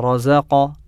رزق